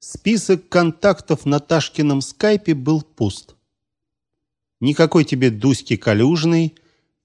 Список контактов на Ташкином скайпе был пуст. Никакой тебе Дуськи Калюжной,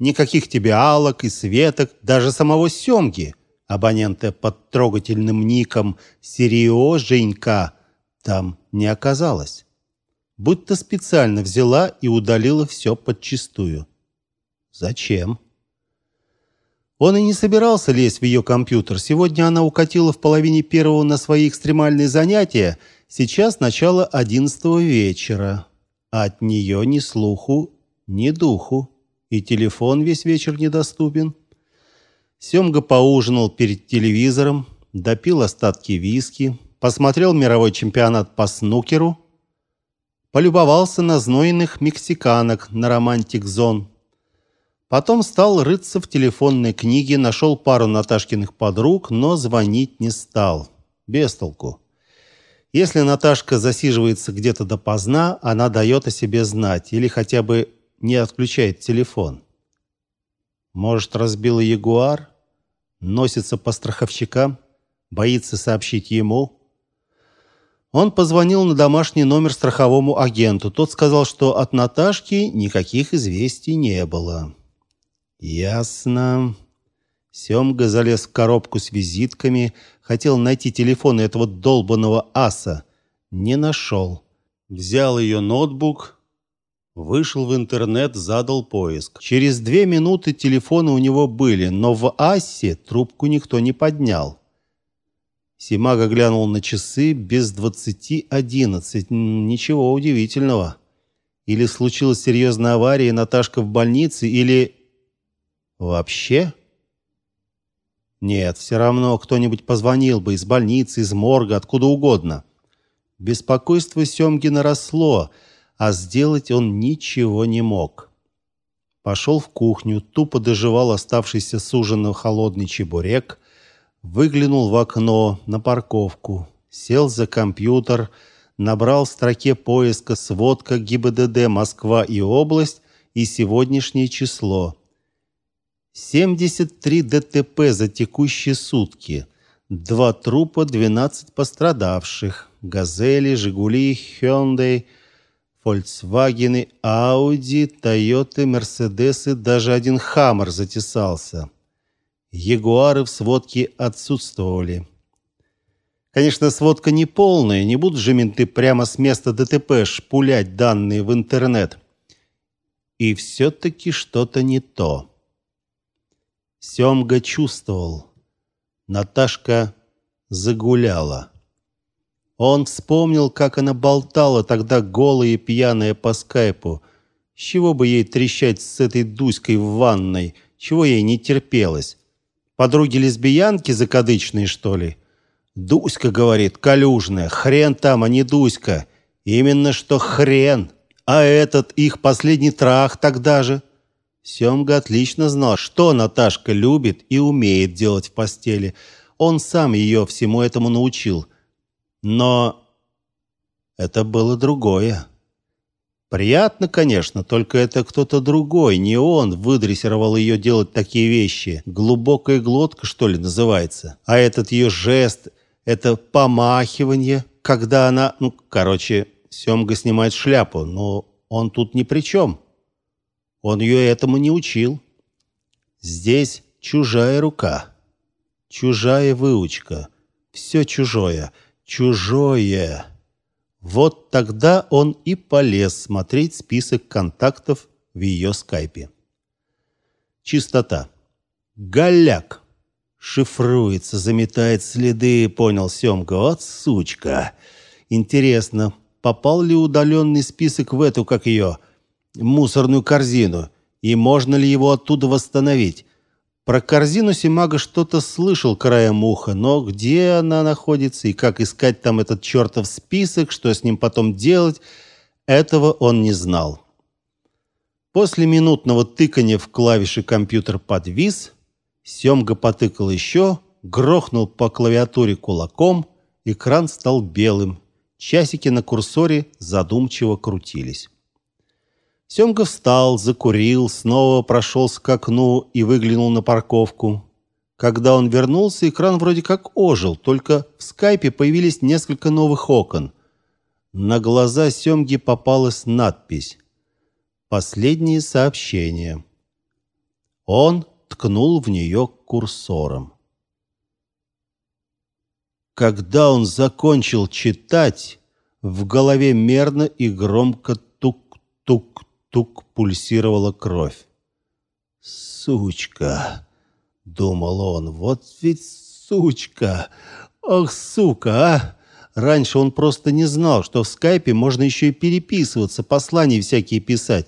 никаких тебе Алок и Светок, даже самого Семги, абонента под трогательным ником «Серио Женька», там не оказалось. Будто специально взяла и удалила все подчистую. Зачем? Он и не собирался лезть в ее компьютер. Сегодня она укатила в половине первого на свои экстремальные занятия. Сейчас начало одиннадцатого вечера. От нее ни слуху, ни духу. И телефон весь вечер недоступен. Семга поужинал перед телевизором, допил остатки виски, посмотрел мировой чемпионат по снукеру, полюбовался на знойных мексиканок на романтик-зон. Потом стал рыться в телефонной книге, нашел пару Наташкиных подруг, но звонить не стал. Без толку. Если Наташка засиживается где-то допоздна, она дает о себе знать или хотя бы не отключает телефон. Может, разбила Ягуар? Носится по страховщикам? Боится сообщить ему? Он позвонил на домашний номер страховому агенту. Тот сказал, что от Наташки никаких известий не было. Ясно. Семга залез в коробку с визитками, хотел найти телефон этого долбанного аса, не нашел. Взял ее ноутбук, вышел в интернет, задал поиск. Через две минуты телефоны у него были, но в асе трубку никто не поднял. Симага глянул на часы без двадцати одиннадцать. Ничего удивительного. Или случилась серьезная авария, Наташка в больнице, или вообще Нет, все равно кто-нибудь позвонил бы из больницы, из морга, откуда угодно. Беспокойство Семгина росло, а сделать он ничего не мог. Пошел в кухню, тупо доживал оставшийся с ужина холодный чебурек, выглянул в окно на парковку, сел за компьютер, набрал в строке поиска сводка ГИБДД Москва и область и сегодняшнее число. 73 ДТП за текущие сутки. Два трупа, 12 пострадавших. Газели, Жигули, Hyundai, Volkswagen, Audi, Toyota, Mercedes, даже один Хаммер затесался. Ягуары в сводке отсутствовали. Конечно, сводка не полная, не будут же менты прямо с места ДТП шпулять данные в интернет. И все таки что-то не то. Семга чувствовал. Наташка загуляла. Он вспомнил, как она болтала тогда голая и пьяная по скайпу. С чего бы ей трещать с этой Дуськой в ванной? Чего ей не терпелось? Подруги-лесбиянки закадычные, что ли? Дуська, говорит, калюжная. Хрен там, а не Дуська. Именно что хрен. А этот их последний трах тогда же. Семга отлично знал, что Наташка любит и умеет делать в постели. Он сам ее всему этому научил. Но это было другое. Приятно, конечно, только это кто-то другой, не он выдрессировал ее делать такие вещи. Глубокая глотка, что ли, называется. А этот ее жест, это помахивание, когда она, ну, короче, Семга снимает шляпу, но он тут ни при чем. Он ее этому не учил. Здесь чужая рука, чужая выучка, все чужое, чужое. Вот тогда он и полез смотреть список контактов в ее скайпе. Чистота. Голяк. Шифруется, заметает следы, понял Семга. Вот сучка. Интересно, попал ли удаленный список в эту, как ее, мусорную корзину? И можно ли его оттуда восстановить? Про корзину Симага что-то слышал краем уха, но где она находится и как искать там этот чертов список, что с ним потом делать, этого он не знал. После минутного тыкания в клавиши компьютер подвис, Семга потыкал еще, грохнул по клавиатуре кулаком, экран стал белым. Часики на курсоре задумчиво крутились. Семка встал, закурил, снова прошелся к окну и выглянул на парковку. Когда он вернулся, экран вроде как ожил, только в скайпе появились несколько новых окон. На глаза Семги попалась надпись «Последние сообщения». Он ткнул в нее курсором. Когда он закончил читать, в голове мерно и громко тук-тук-тук пульсировала кровь. «Сучка!» — думал он. «Вот ведь сучка! Ох, сука, а!» Раньше он просто не знал, что в скайпе можно еще и переписываться, послания всякие писать.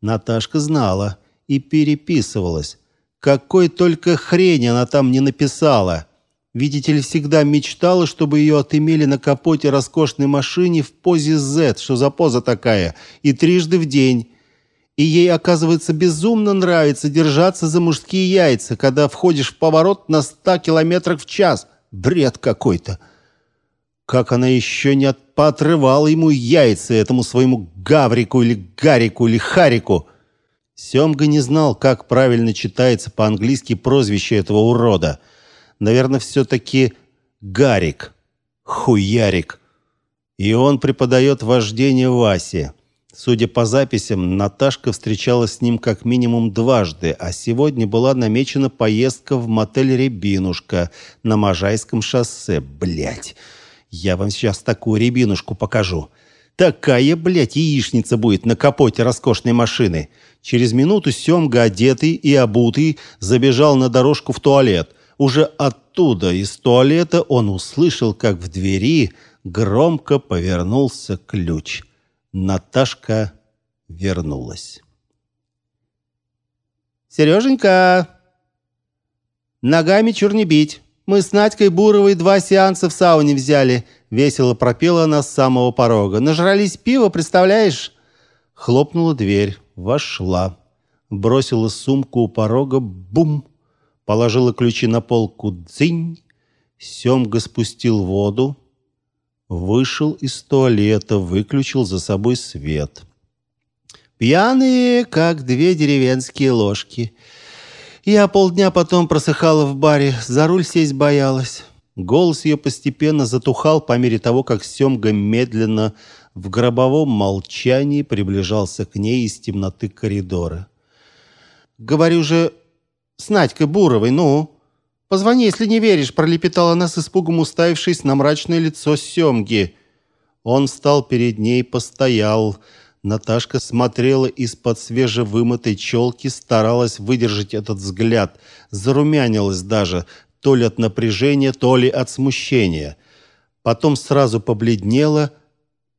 Наташка знала и переписывалась. Какой только хрень она там не написала. Видите ли, всегда мечтала, чтобы ее отымели на капоте роскошной машине в позе Z, что за поза такая, и трижды в день. И ей, оказывается, безумно нравится держаться за мужские яйца, когда входишь в поворот на 100 километрах в час. Бред какой-то. Как она еще не поотрывала ему яйца, этому своему Гаврику или Гарику или Харику. Семга не знал, как правильно читается по-английски прозвище этого урода – наверное, все-таки Гарик, хуярик. И он преподает вождение Васе. Судя по записям, Наташка встречалась с ним как минимум дважды, а сегодня была намечена поездка в мотель «Рябинушка» на Можайском шоссе. Блять, я вам сейчас такую «Рябинушку» покажу. Такая, блядь, яичница будет на капоте роскошной машины. Через минуту Семга, одетый и обутый, забежал на дорожку в туалет. Уже оттуда, из туалета, он услышал, как в двери громко повернулся ключ. Наташка вернулась. «Сереженька! Ногами чур не бить. Мы с Надькой Буровой два сеанса в сауне взяли», — весело пропела она с самого порога. «Нажрались пива, представляешь?» Хлопнула дверь, вошла, бросила сумку у порога, бум! положила ключи на полку дзынь, Семга спустил воду, вышел из туалета, выключил за собой свет. Пьяные, как две деревенские ложки. Я полдня потом просыхала в баре, за руль сесть боялась. Голос ее постепенно затухал по мере того, как Семга медленно в гробовом молчании приближался к ней из темноты коридора. «Говорю же, с Надькой Буровой, ну? Позвони, если не веришь», — пролепетала она с испугом, уставившись на мрачное лицо Семги. Он встал перед ней, постоял. Наташка смотрела из-под свежевымытой челки, старалась выдержать этот взгляд. Зарумянилась даже, то ли от напряжения, то ли от смущения. Потом сразу побледнела,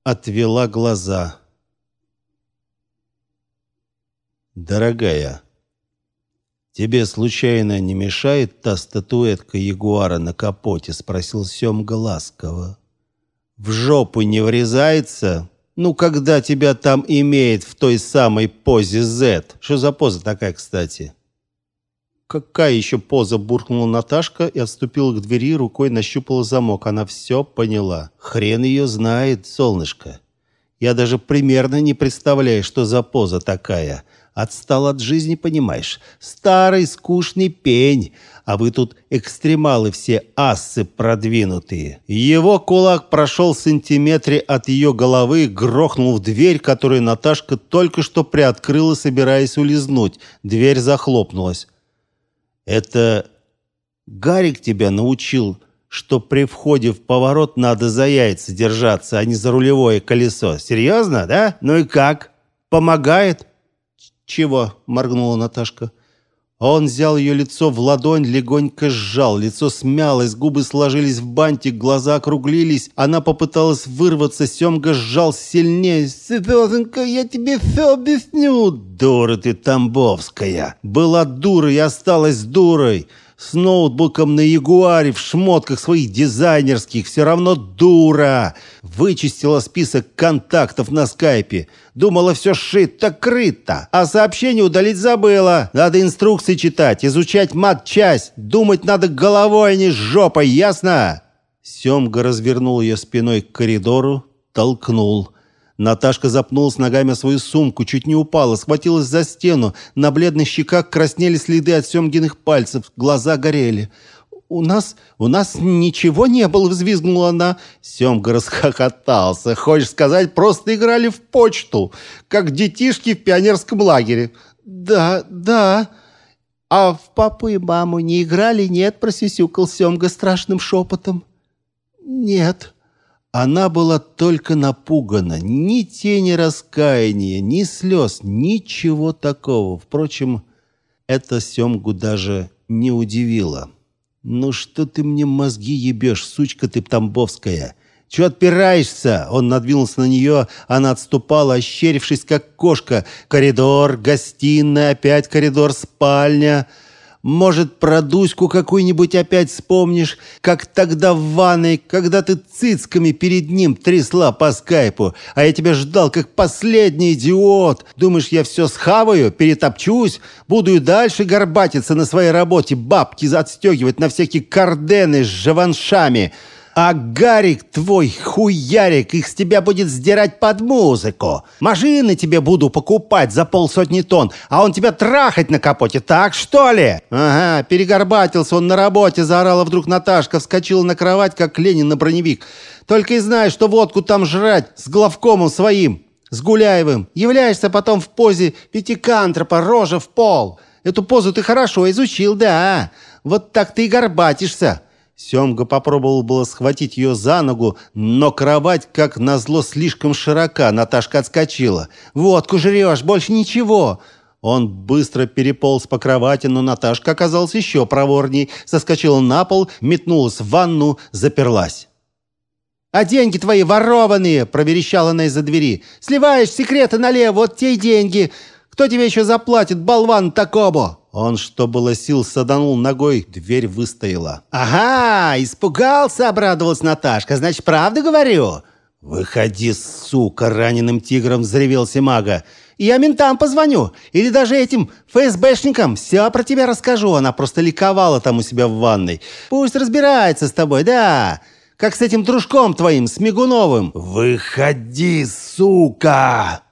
отвела глаза. «Дорогая», «Тебе, случайно, не мешает та статуэтка ягуара на капоте?» — спросил Семга ласково. «В жопу не врезается? Ну, когда тебя там имеет в той самой позе Z? Что за поза такая, кстати?» «Какая еще поза?» – буркнула Наташка и отступила к двери, рукой нащупала замок. Она все поняла. «Хрен ее знает, солнышко. Я даже примерно не представляю, что за поза такая. Отстал от жизни, понимаешь. Старый скучный пень, а вы тут экстремалы все, ассы продвинутые. Его кулак прошел сантиметре от ее головы, грохнул в дверь, которую Наташка только что приоткрыла, собираясь улизнуть. Дверь захлопнулась. «Это Гарик тебя научил, что при входе в поворот надо за яйца держаться, а не за рулевое колесо. Серьезно, да? Ну и как? Помогает?» «Чего?» – моргнула Наташка. Он взял ее лицо в ладонь, легонько сжал. Лицо смялось, губы сложились в бантик, глаза округлились. Она попыталась вырваться, Семга сжал сильнее. «Сереженька, я тебе все объясню!» «Дура ты, Тамбовская! Была дурой и осталась дурой!» С ноутбуком на Ягуаре в шмотках своих дизайнерских, все равно дура. Вычистила список контактов на скайпе. Думала, все шито-крыто. А сообщение удалить забыла. Надо инструкции читать, изучать мат-часть. Думать надо головой, а не жопой, ясно? Семга развернул ее спиной к коридору, толкнул. Наташка запнулась ногами о свою сумку, чуть не упала, схватилась за стену. На бледных щеках краснели следы от Семгиных пальцев, глаза горели. «У нас... у нас ничего не было!» — взвизгнула она. Семга расхохотался. «Хочешь сказать, просто играли в почту, как детишки в пионерском лагере?» «Да, да...» «А в папу и маму не играли, нет?» — просюсюкал Семга страшным шепотом. «Нет». Она была только напугана. Ни тени раскаяния, ни слез, ничего такого. Впрочем, это Семгу даже не удивило. «Ну что ты мне мозги ебешь, сучка ты тамбовская?» «Чего отпираешься?» Он надвинулся на нее, она отступала, ощерившись, как кошка. «Коридор, гостиная, опять коридор, спальня...» Может, про Дуську какую-нибудь опять вспомнишь, как тогда в ванной, когда ты цицками перед ним трясла по скайпу, а я тебя ждал как последний идиот. Думаешь, я все схаваю, перетопчусь, буду и дальше горбатиться на своей работе, бабки отстегивать на всякие кардены с жаваншами». А Гарик твой хуярик их с тебя будет сдирать под музыку. Машины тебе буду покупать за полсотни тонн, а он тебя трахать на капоте, так что ли? Ага, перегорбатился он на работе, заорала вдруг Наташка, вскочила на кровать, как Ленин на броневик. Только и знаешь, что водку там жрать с главкомом своим, с Гуляевым. Являешься потом в позе пятикантропа, рожа в пол. Эту позу ты хорошо изучил, да. Вот так ты и горбатишься. Семга попробовал было схватить ее за ногу, но кровать, как назло, слишком широка. Наташка отскочила. «Водку жрешь, больше ничего!» Он быстро переполз по кровати, но Наташка оказалась еще проворней. Соскочила на пол, метнулась в ванну, заперлась. «А деньги твои ворованные!» – проверещала она из-за двери. «Сливаешь секреты налево, вот те и деньги! Кто тебе еще заплатит, болван такому?» Он, что было сил, саданул ногой, дверь выстояла. «Ага, испугался!» — обрадовалась Наташка. «Значит, правду говорю?» «Выходи, сука!» — раненым тигром взревел Семага. «Я ментам позвоню. Или даже этим ФСБшникам. Все про тебя расскажу». Она просто ликовала там у себя в ванной. «Пусть разбирается с тобой, да. Как с этим дружком твоим, с Мигуновым». «Выходи, сука!»